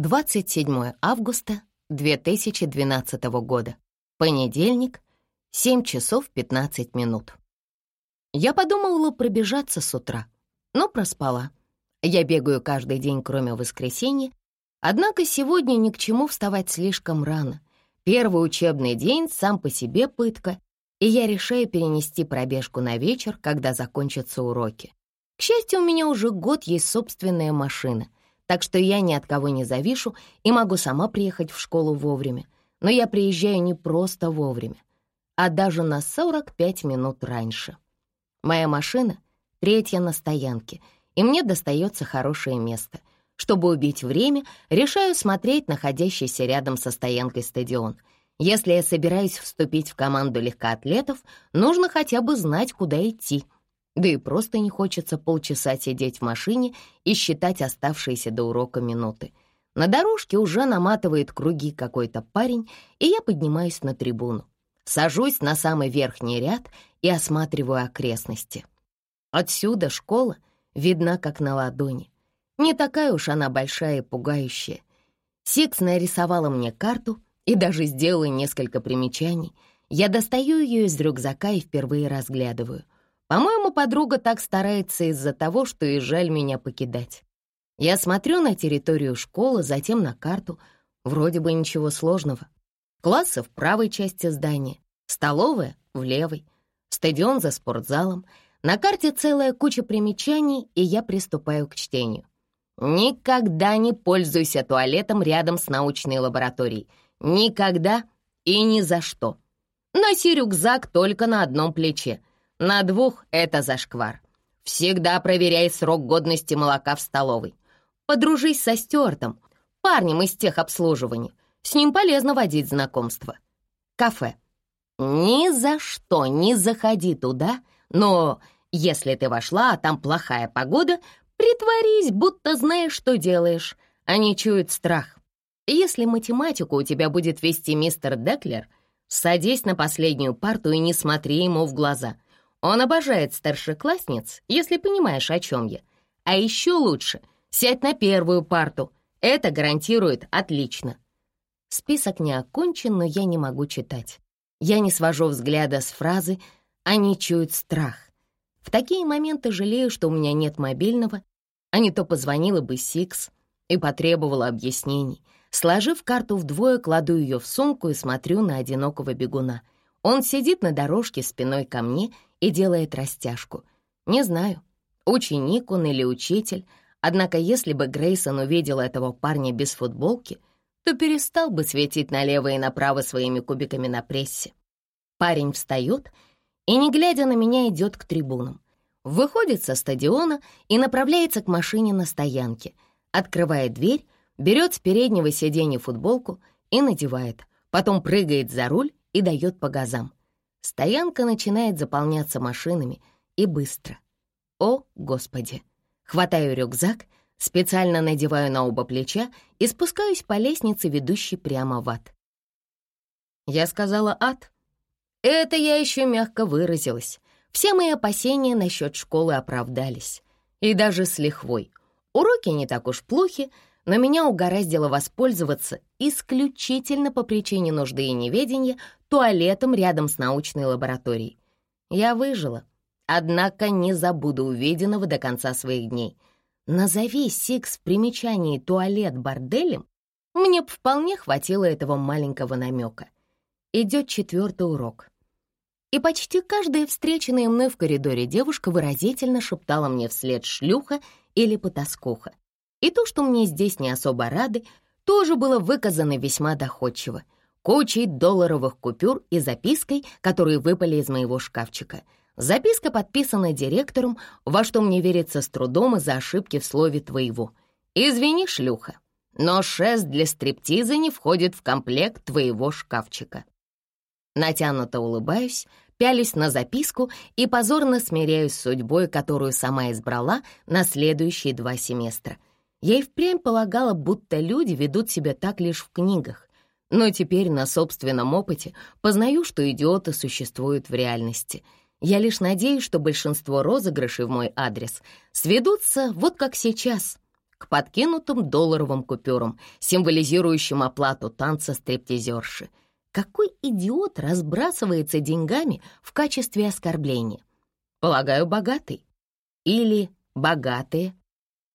27 августа 2012 года. Понедельник, 7 часов 15 минут. Я подумала пробежаться с утра, но проспала. Я бегаю каждый день, кроме воскресенья, однако сегодня ни к чему вставать слишком рано. Первый учебный день сам по себе пытка, и я решаю перенести пробежку на вечер, когда закончатся уроки. К счастью, у меня уже год есть собственная машина — так что я ни от кого не завишу и могу сама приехать в школу вовремя. Но я приезжаю не просто вовремя, а даже на 45 минут раньше. Моя машина — третья на стоянке, и мне достается хорошее место. Чтобы убить время, решаю смотреть находящийся рядом со стоянкой стадион. Если я собираюсь вступить в команду легкоатлетов, нужно хотя бы знать, куда идти — да и просто не хочется полчаса сидеть в машине и считать оставшиеся до урока минуты. На дорожке уже наматывает круги какой-то парень, и я поднимаюсь на трибуну. Сажусь на самый верхний ряд и осматриваю окрестности. Отсюда школа видна как на ладони. Не такая уж она большая и пугающая. Сикс нарисовала мне карту и даже сделала несколько примечаний. Я достаю ее из рюкзака и впервые разглядываю — по-моему, подруга так старается из-за того, что и жаль меня покидать. Я смотрю на территорию школы, затем на карту. Вроде бы ничего сложного. Классы в правой части здания, столовая — в левой, стадион за спортзалом. На карте целая куча примечаний, и я приступаю к чтению. Никогда не пользуйся туалетом рядом с научной лабораторией. Никогда и ни за что. Носи рюкзак только на одном плече — на двух — это зашквар. Всегда проверяй срок годности молока в столовой. Подружись со Стюартом, парнем из техобслуживания. С ним полезно водить знакомства. Кафе. Ни за что не заходи туда, но если ты вошла, а там плохая погода, притворись, будто знаешь, что делаешь. Они чуют страх. Если математику у тебя будет вести мистер Деклер, садись на последнюю парту и не смотри ему в глаза — он обожает старшеклассниц, если понимаешь, о чем я. А еще лучше сядь на первую парту. Это гарантирует отлично. Список не окончен, но я не могу читать. Я не свожу взгляда с фразы «они чуют страх». В такие моменты жалею, что у меня нет мобильного, а не то позвонила бы Сикс и потребовала объяснений. Сложив карту вдвое, кладу ее в сумку и смотрю на одинокого бегуна. Он сидит на дорожке спиной ко мне — и делает растяжку. Не знаю, ученик он или учитель, однако если бы Грейсон увидел этого парня без футболки, то перестал бы светить налево и направо своими кубиками на прессе. Парень встает и, не глядя на меня, идет к трибунам. Выходит со стадиона и направляется к машине на стоянке. Открывает дверь, берет с переднего сиденья футболку и надевает. Потом прыгает за руль и дает по газам. Стоянка начинает заполняться машинами и быстро. О, Господи! Хватаю рюкзак, специально надеваю на оба плеча и спускаюсь по лестнице, ведущей прямо в ад. Я сказала «ад». Это я еще мягко выразилась. Все мои опасения насчет школы оправдались. И даже с лихвой. Уроки не так уж плохи, но меня угораздило воспользоваться исключительно по причине нужды и неведения туалетом рядом с научной лабораторией. Я выжила, однако не забуду увиденного до конца своих дней. Назови Сикс в примечании туалет борделем, мне бы вполне хватило этого маленького намека. Идет четвертый урок. И почти каждая встреченная мной в коридоре девушка выразительно шептала мне вслед «шлюха» или «потаскуха». И то, что мне здесь не особо рады, тоже было выказано весьма доходчиво. Кучей долларовых купюр и запиской, которые выпали из моего шкафчика. Записка подписана директором, во что мне верится с трудом из-за ошибки в слове «твоего». «Извини, шлюха, но шест для стриптиза не входит в комплект твоего шкафчика». Натянуто улыбаюсь, пялюсь на записку и позорно смиряюсь с судьбой, которую сама избрала на следующие два семестра — я и впрямь полагала, будто люди ведут себя так лишь в книгах, но теперь на собственном опыте познаю, что идиоты существуют в реальности. Я лишь надеюсь, что большинство розыгрышей в мой адрес сведутся вот как сейчас, к подкинутым долларовым купюрам, символизирующим оплату танца стриптизерши. Какой идиот разбрасывается деньгами в качестве оскорбления? Полагаю, богатый. Или богатые.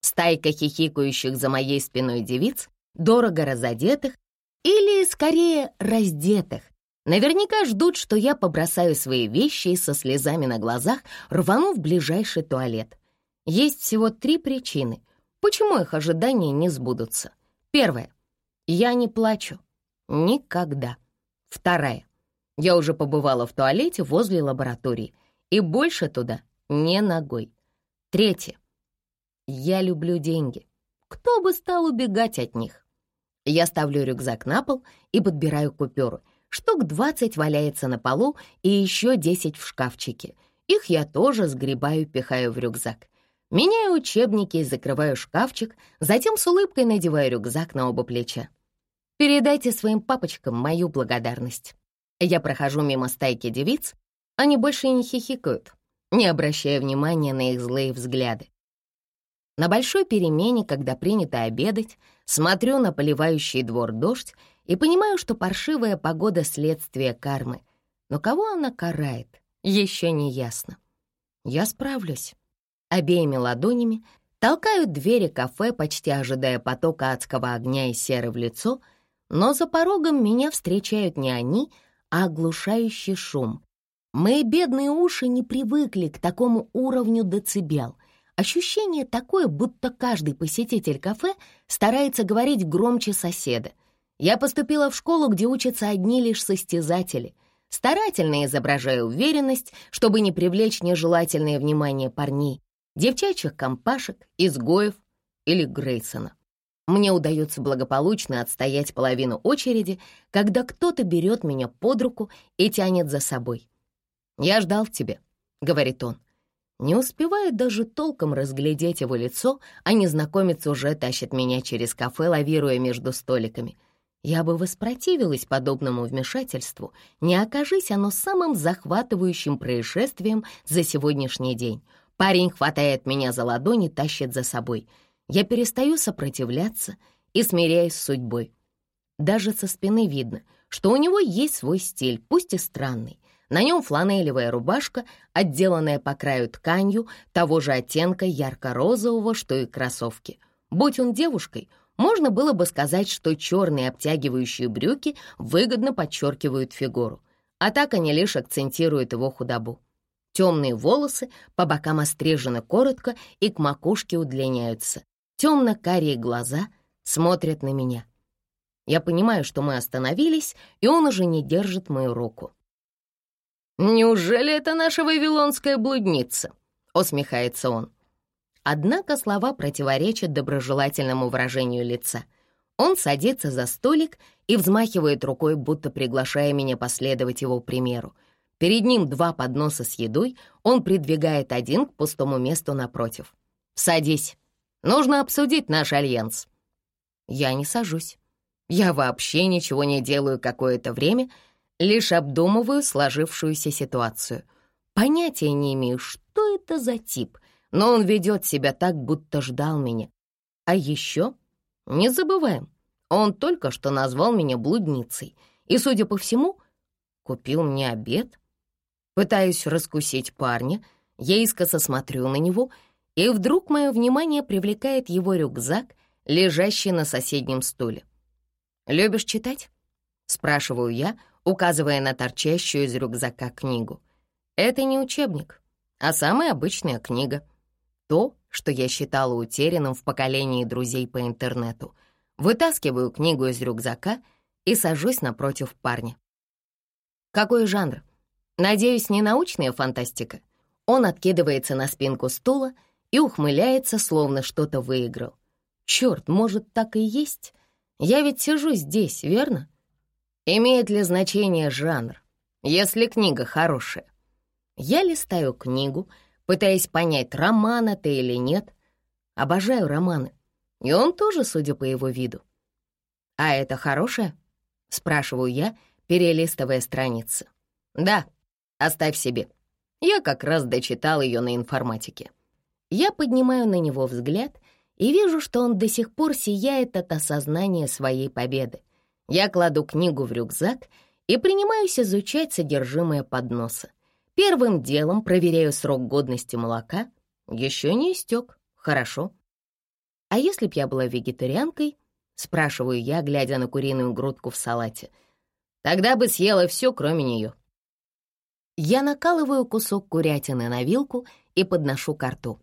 Стайка хихикающих за моей спиной девиц, дорого разодетых или, скорее, раздетых, Наверняка ждут, что я побросаю свои вещи и со слезами на глазах рвану в ближайший туалет. Есть всего три причины, почему их ожидания не сбудутся. Первая. Я не плачу. Никогда. Вторая. Я уже побывала в туалете возле лаборатории и больше туда не ногой. Третье. Я люблю деньги. Кто бы стал убегать от них? Я ставлю рюкзак на пол и подбираю купюры — Штук двадцать валяется на полу и еще десять в шкафчике. Их я тоже сгребаю, пихаю в рюкзак. Меняю учебники и закрываю шкафчик, затем с улыбкой надеваю рюкзак на оба плеча. Передайте своим папочкам мою благодарность. Я прохожу мимо стайки девиц, они больше не хихикают, не обращая внимания на их злые взгляды. На большой перемене, когда принято обедать, смотрю на поливающий двор дождь и понимаю, что паршивая погода — следствие кармы. Но кого она карает, еще не ясно. Я справлюсь. Обеими ладонями толкаю двери кафе, почти ожидая потока адского огня и серы в лицо, но за порогом меня встречают не они, а оглушающий шум. Мои бедные уши не привыкли к такому уровню децибел. Ощущение такое, будто каждый посетитель кафе старается говорить громче соседа — я поступила в школу, где учатся одни лишь состязатели. Старательно изображаю уверенность, чтобы не привлечь нежелательное внимание парней, девчачьих компашек, изгоев или Грейсона. Мне удается благополучно отстоять половину очереди, когда кто-то берет меня под руку и тянет за собой. «Я ждал тебя», — говорит он. Не успеваю даже толком разглядеть его лицо, а незнакомец уже тащит меня через кафе, лавируя между столиками — я бы воспротивилась подобному вмешательству, не окажись оно самым захватывающим происшествием за сегодняшний день. Парень хватает меня за ладони, тащит за собой. Я перестаю сопротивляться и смиряюсь с судьбой. Даже со спины видно, что у него есть свой стиль, пусть и странный. На нем фланелевая рубашка, отделанная по краю тканью того же оттенка ярко-розового, что и кроссовки. Будь он девушкой — можно было бы сказать, что черные обтягивающие брюки выгодно подчеркивают фигуру, а так они лишь акцентируют его худобу. Темные волосы по бокам острижены коротко и к макушке удлиняются. Темно-карие глаза смотрят на меня. Я понимаю, что мы остановились, и он уже не держит мою руку. «Неужели это наша вавилонская блудница?» — усмехается он. Однако слова противоречат доброжелательному выражению лица. Он садится за столик и взмахивает рукой, будто приглашая меня последовать его примеру. Перед ним два подноса с едой, он придвигает один к пустому месту напротив. «Садись. Нужно обсудить наш альянс». Я не сажусь. Я вообще ничего не делаю какое-то время, лишь обдумываю сложившуюся ситуацию. Понятия не имею, что это за тип, но он ведет себя так, будто ждал меня. А еще, не забываем, он только что назвал меня блудницей и, судя по всему, купил мне обед. Пытаюсь раскусить парня, я искоса смотрю на него, и вдруг мое внимание привлекает его рюкзак, лежащий на соседнем стуле. «Любишь читать?» — спрашиваю я, указывая на торчащую из рюкзака книгу. «Это не учебник, а самая обычная книга» то, что я считала утерянным в поколении друзей по интернету. Вытаскиваю книгу из рюкзака и сажусь напротив парня. Какой жанр? Надеюсь, не научная фантастика? Он откидывается на спинку стула и ухмыляется, словно что-то выиграл. Черт, может, так и есть? Я ведь сижу здесь, верно? Имеет ли значение жанр, если книга хорошая? Я листаю книгу, пытаясь понять, роман это или нет. Обожаю романы. И он тоже, судя по его виду. «А это хорошее?» — спрашиваю я, перелистывая страницы. «Да, оставь себе. Я как раз дочитал ее на информатике». Я поднимаю на него взгляд и вижу, что он до сих пор сияет от осознания своей победы. Я кладу книгу в рюкзак и принимаюсь изучать содержимое подноса. Первым делом проверяю срок годности молока. Еще не истек. Хорошо. А если б я была вегетарианкой, спрашиваю я, глядя на куриную грудку в салате, тогда бы съела все, кроме нее. Я накалываю кусок курятины на вилку и подношу ко рту.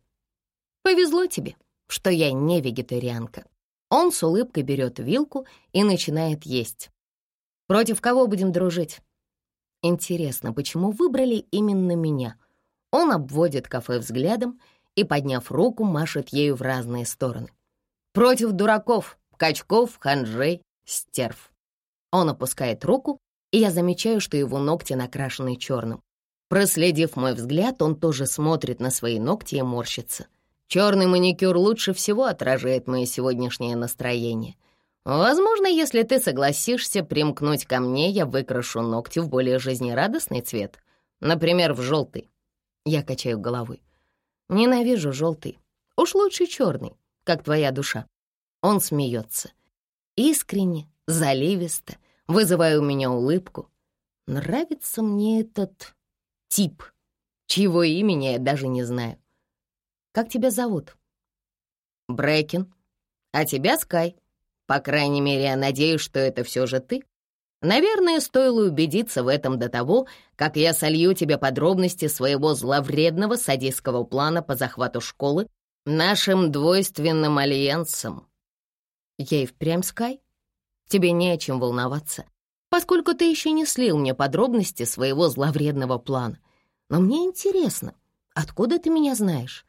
Повезло тебе, что я не вегетарианка. Он с улыбкой берет вилку и начинает есть. Против кого будем дружить? Интересно, почему выбрали именно меня? Он обводит кафе взглядом и, подняв руку, машет ею в разные стороны. Против дураков, качков, ханжей, стерв. Он опускает руку, и я замечаю, что его ногти накрашены черным. Проследив мой взгляд, он тоже смотрит на свои ногти и морщится. Черный маникюр лучше всего отражает мое сегодняшнее настроение. Возможно, если ты согласишься примкнуть ко мне, я выкрашу ногти в более жизнерадостный цвет. Например, в желтый. Я качаю головой. Ненавижу желтый. Уж лучше черный, как твоя душа. Он смеется. Искренне, заливисто, вызывая у меня улыбку. Нравится мне этот тип, чьего имени я даже не знаю. Как тебя зовут? Брэкин. А тебя Скай. По крайней мере, я надеюсь, что это все же ты. Наверное, стоило убедиться в этом до того, как я солью тебе подробности своего зловредного садистского плана по захвату школы нашим двойственным альянсом. Я и впрямь Скай. Тебе не о чем волноваться, поскольку ты еще не слил мне подробности своего зловредного плана. Но мне интересно, откуда ты меня знаешь?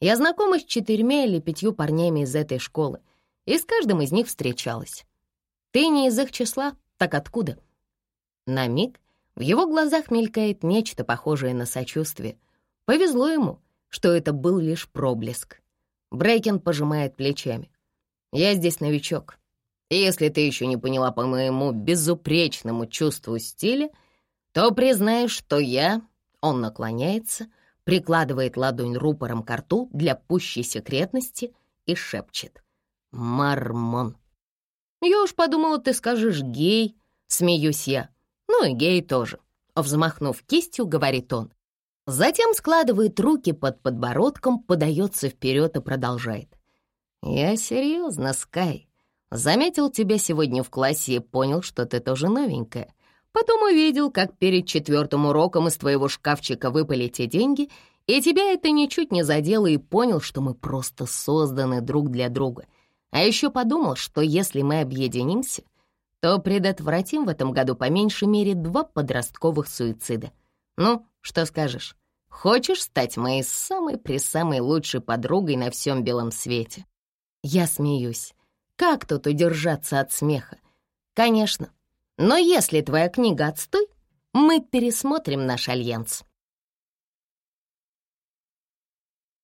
Я знакома с четырьмя или пятью парнями из этой школы — и с каждым из них встречалась. Ты не из их числа, так откуда? На миг в его глазах мелькает нечто похожее на сочувствие. Повезло ему, что это был лишь проблеск. Брейкен пожимает плечами. «Я здесь новичок. Если ты еще не поняла по моему безупречному чувству стиля, то признаешь, что я...» Он наклоняется, прикладывает ладонь рупором к рту для пущей секретности и шепчет. Мармон. Я уж подумала, ты скажешь гей, смеюсь я. Ну и гей тоже. Взмахнув кистью, говорит он. Затем складывает руки под подбородком, подается вперед и продолжает. «Я серьезно, Скай. Заметил тебя сегодня в классе и понял, что ты тоже новенькая. Потом увидел, как перед четвертым уроком из твоего шкафчика выпали те деньги, и тебя это ничуть не задело, и понял, что мы просто созданы друг для друга. А еще подумал, что если мы объединимся, то предотвратим в этом году по меньшей мере два подростковых суицида. Ну, что скажешь? Хочешь стать моей самой-присамой лучшей подругой на всем белом свете? Я смеюсь. Как тут удержаться от смеха? Конечно. Но если твоя книга отстой, мы пересмотрим наш альянс.